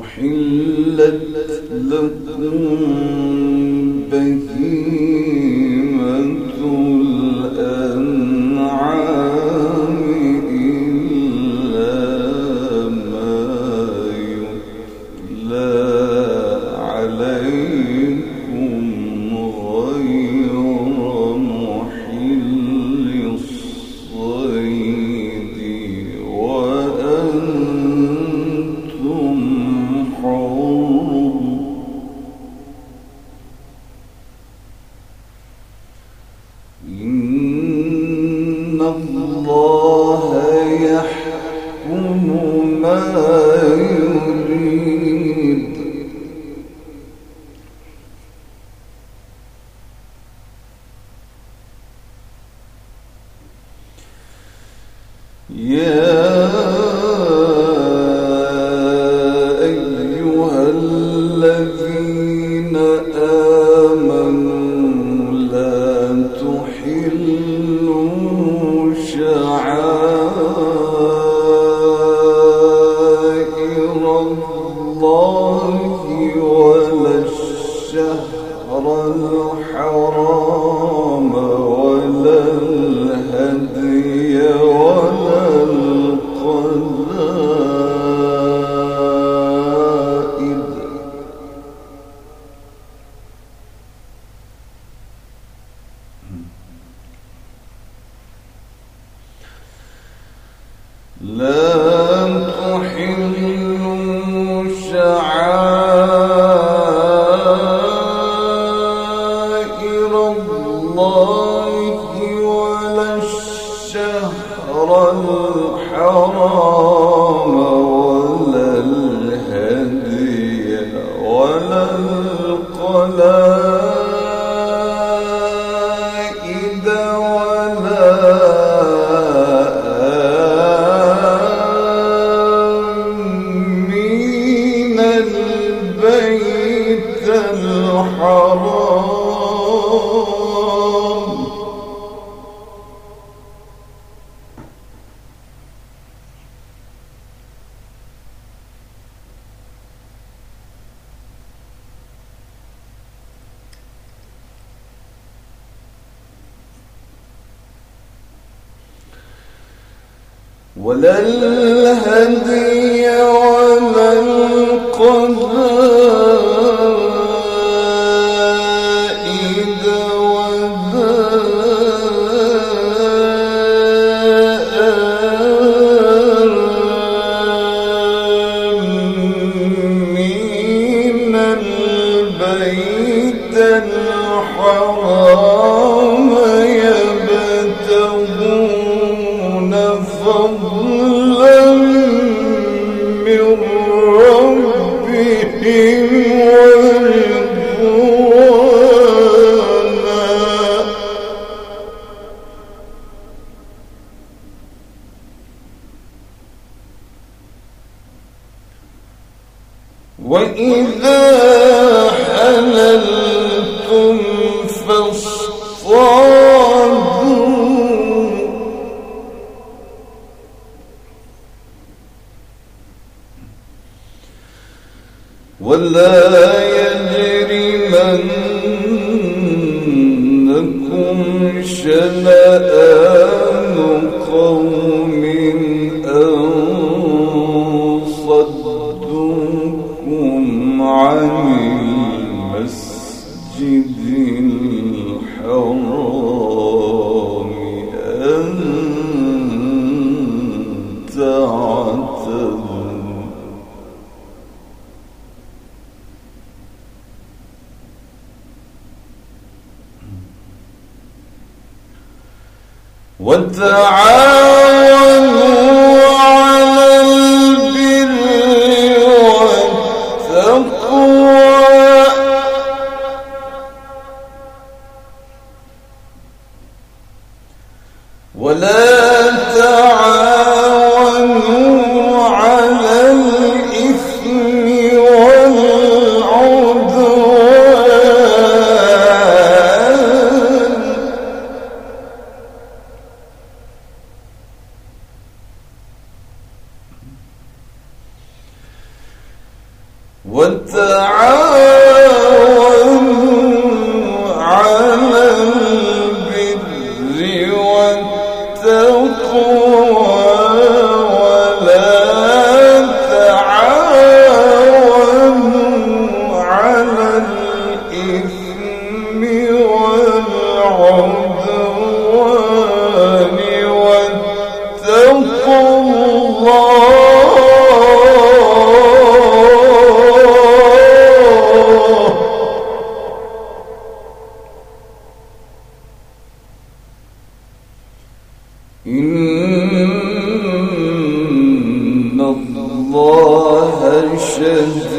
أحلت لكم بهيمة إن الله يحكم ما حرام Oh. إذا حللتم والذعاب وتعالى Legend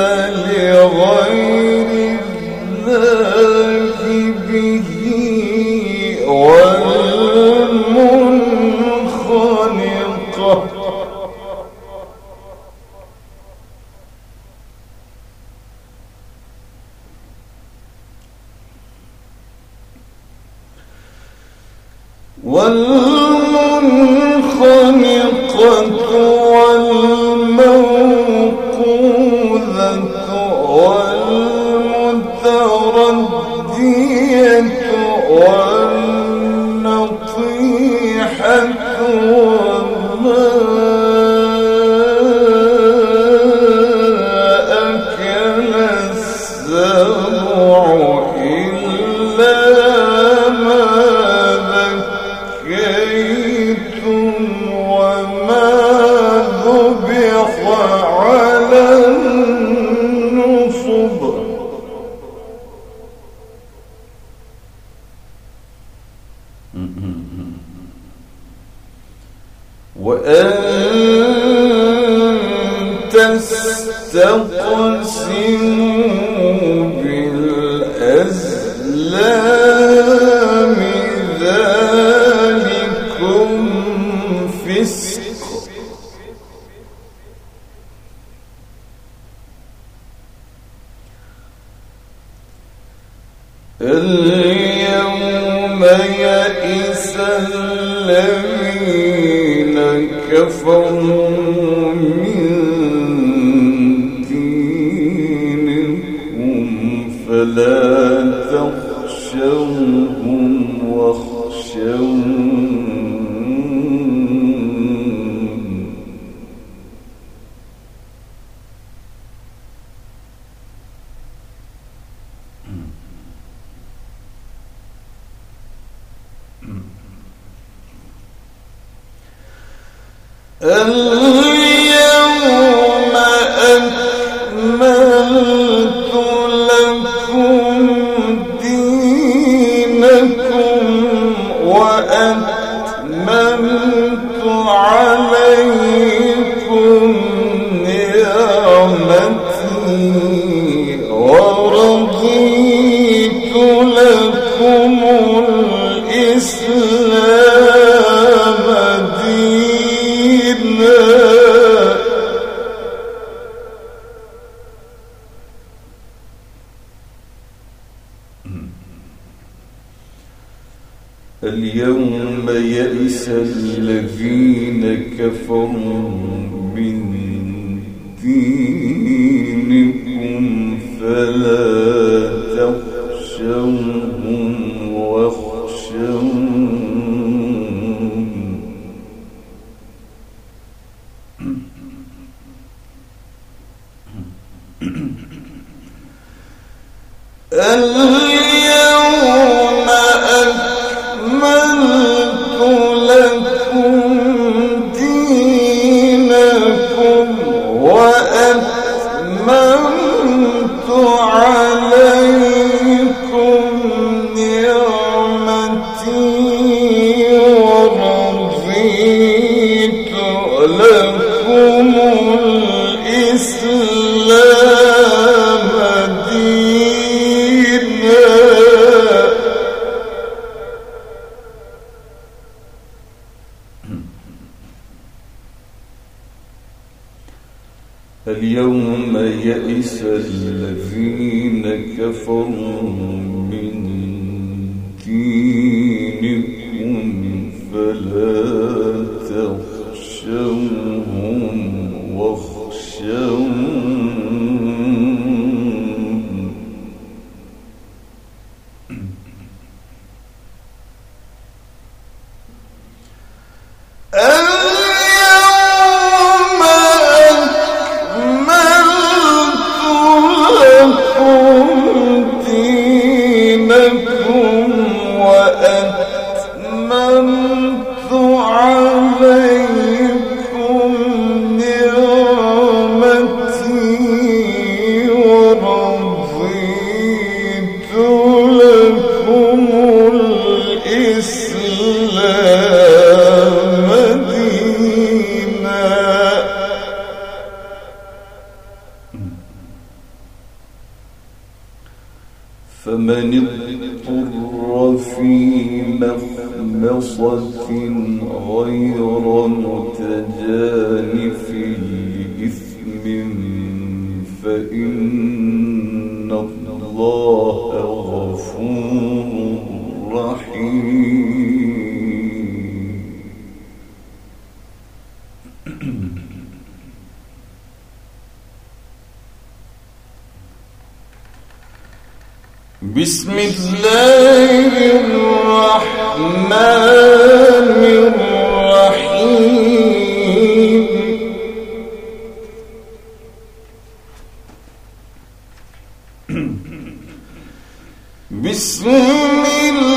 لغير اليوم يئس الذين كفروا من دينكم فلا أم الذين كفروا من دينكم فلا تخشوا في مخمصة غير في اثم فإن الله غفور رحيم. بسم الله بسم الله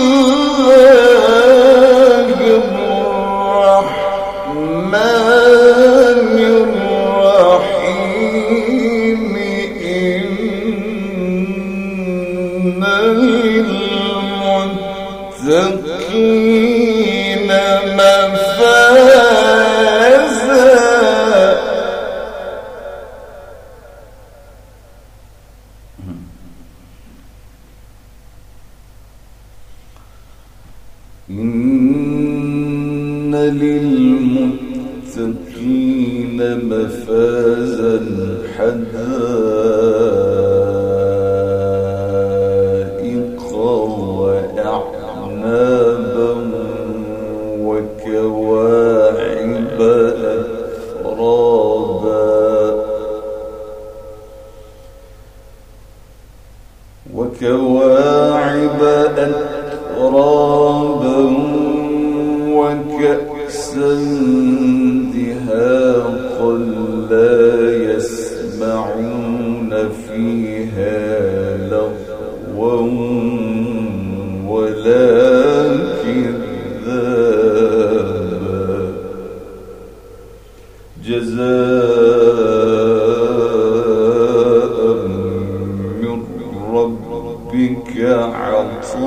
ربك عطاء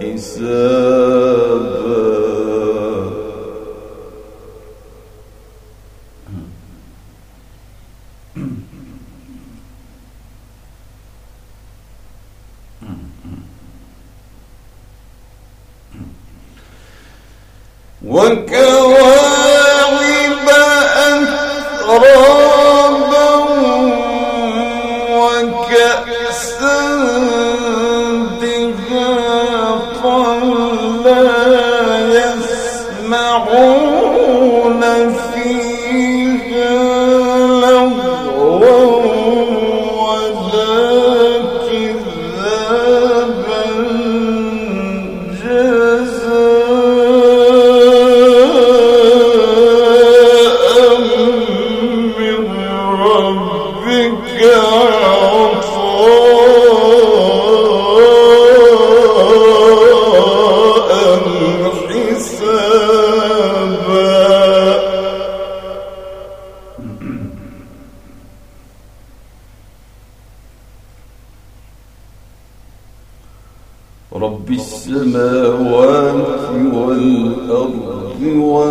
حسابا رب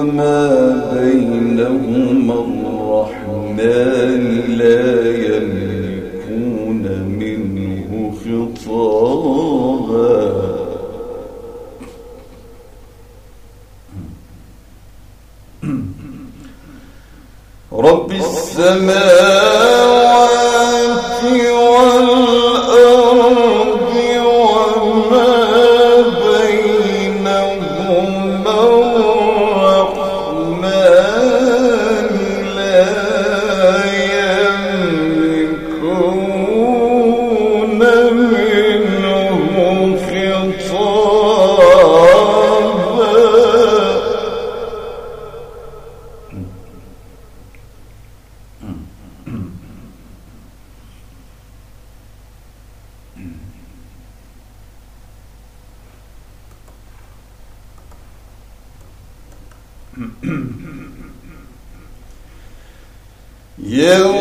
وما بينهما الرحمن لا يملكون منه خطابا رب السماوات يوم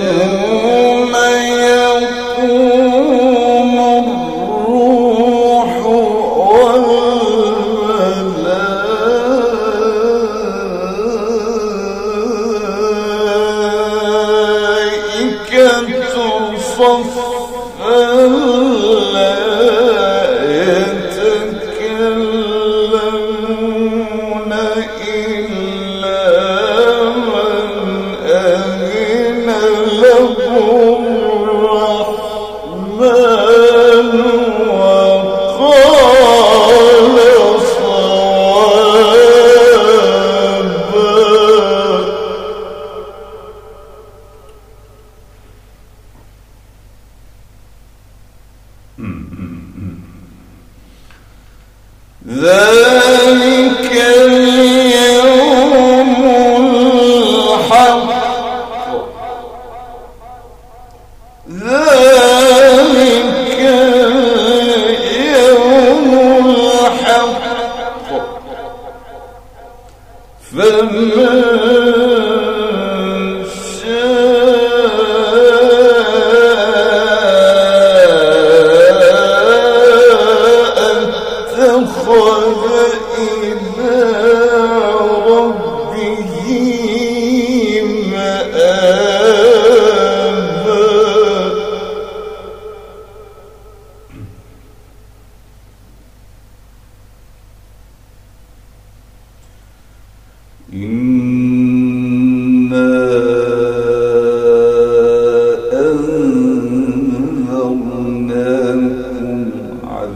فما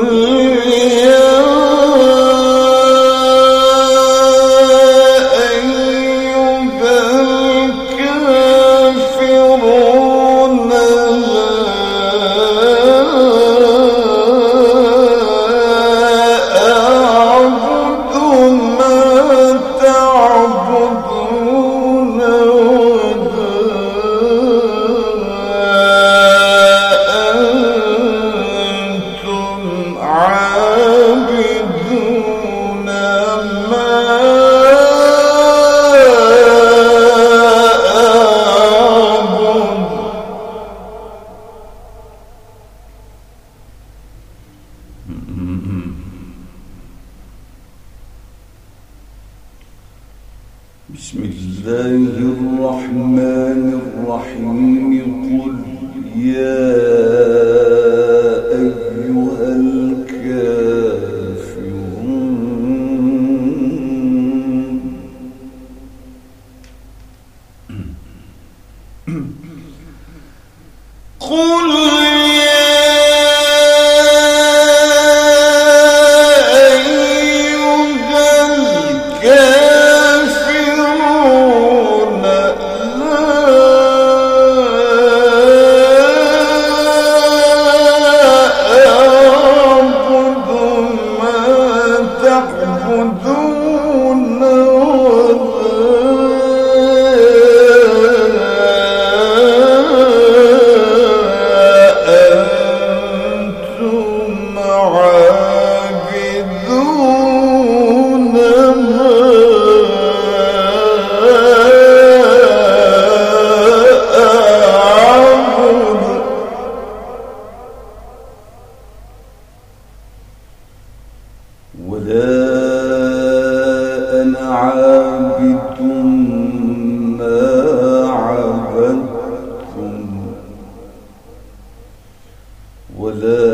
Oh. بسم الله الرحمن الرحيم. قل يا لكم